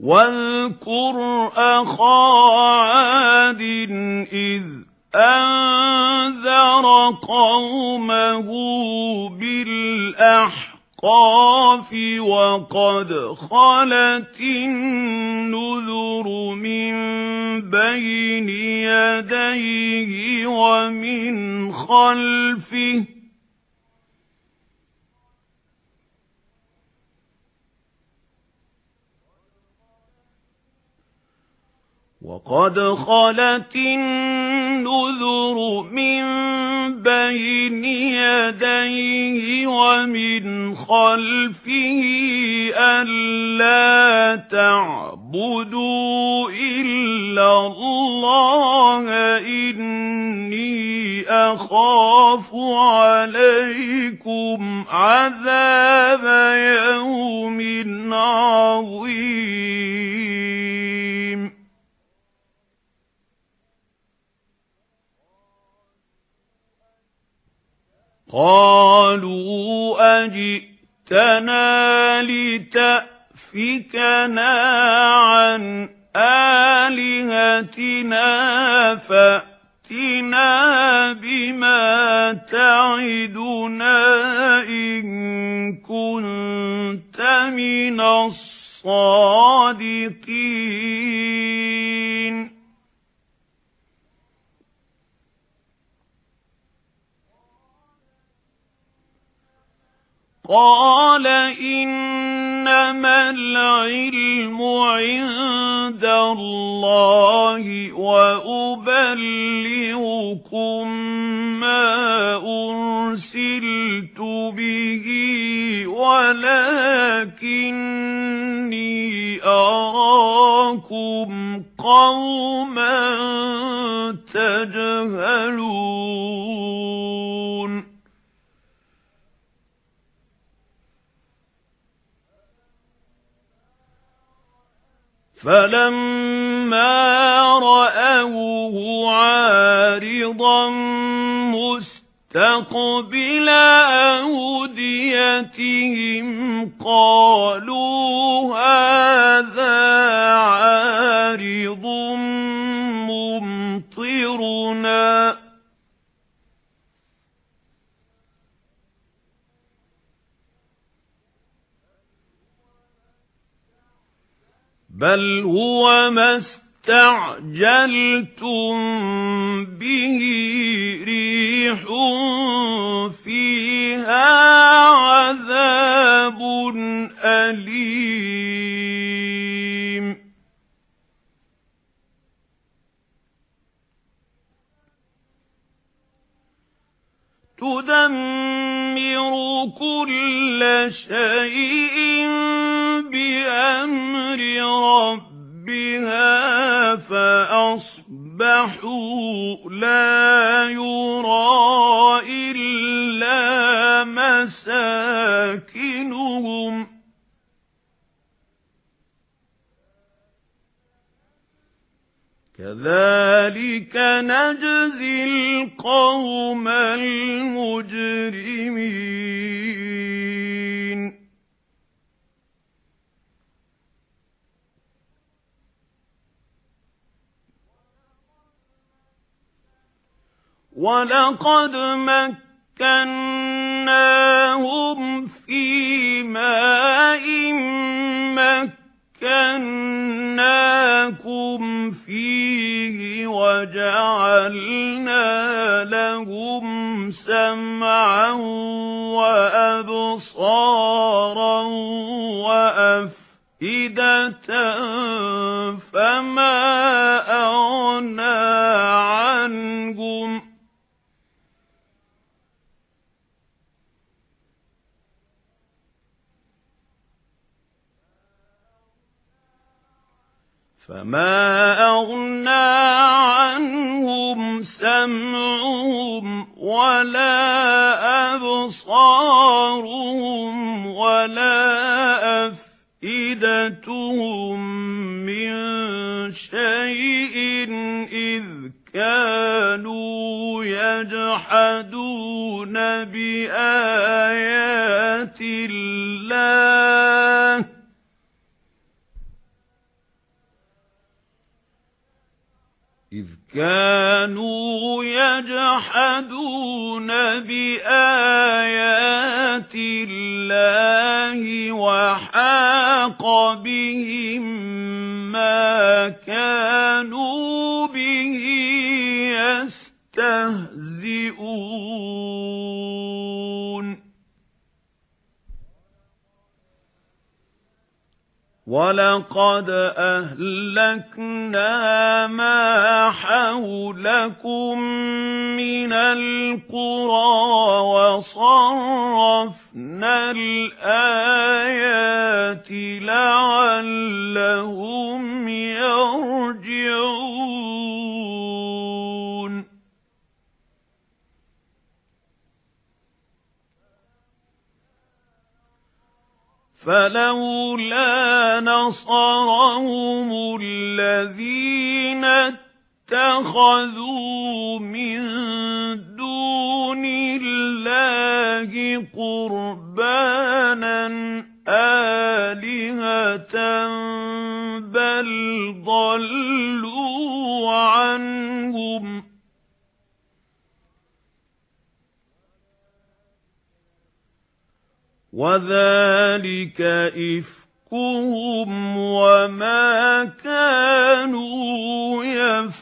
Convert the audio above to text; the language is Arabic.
واذكر أخا عاد إذ أنذر قومه بالأحقاف وقد خلت النذر من بين يديه ومن خلفه وَقَدْ خَلَتِ النُّذُرُ مِنْ بَيْنِ يَدَيْهِ وَمِنْ خَلْفِهِ أَلَّا تَعْبُدُوا إِلَّا اللَّهَ إِنِّي أَخَافُ عَلَيْكُمْ عَذَابَ يَوْمٍ عَظِيمٍ. قالوا أجئتنا لتأفكنا عن آلهتنا فأتنا بما تعدنا إن كنت من الصادقين. قال إنما العلم عند الله وأبلغكم ما أرسلت به ولكني أراكم قوما تجهلون فَلَمَّا رَأَوْهُ عَارِضًا مُسْتَقْبِلَ أَوْدِيَتِهِمْ قَالُوا بَلْ هُوَ مَا اسْتَعْجَلْتُمْ بِهِ رِيحٌ فِيهَا عَذَابٌ أَلِيمٌ تُدَمِّرُ كُلَّ شَيْءٍ بِأَمْرِ رَبِّهَا فَأَصْبَحُوا لَا يُرَى إِلَّا مَسَاكِنُهُمْ. كَذَلِكَ نَجْزِي الْقَوْمَ الْمُجْرِمِينَ. وَلَقَدْ مَكَّنَّاهُمْ فِي مَاءٍ مَكَّنَّاكُمْ فِيهِ وَجَعَلْنَا لَهُمْ سَمْعًا وَأَبْصَارًا وَأَفْئِدَةً فَمَا فَمَا أَغْنَى عَنْهُمْ سَمْعُهُمْ وَلَا أَبْصَارُهُمْ وَلَا أَفْئِدَتُهُمْ مِنْ شَيْءٍ إِذْ كَانُوا يَجْحَدُونَ بِآيَاتِ اللَّهِ كانوا يجحدون بآيات الله وحاق بهم ما وَلَقَدْ أَهْلَكْنَا مَا حَوْلَكُمْ مِنَ الْقُرَى فَلَوْلَا نَصَرَهُمُ الَّذِينَ اتَّخَذُوا مِن دُونِ اللَّهِ قُرْبَانًا آلِهَةً بَلْ ضَلُّوا عَنْهُمْ وَذَلِكَ إِفْكُهُمْ وَمَا كَانُوا يَفْتَرُونَ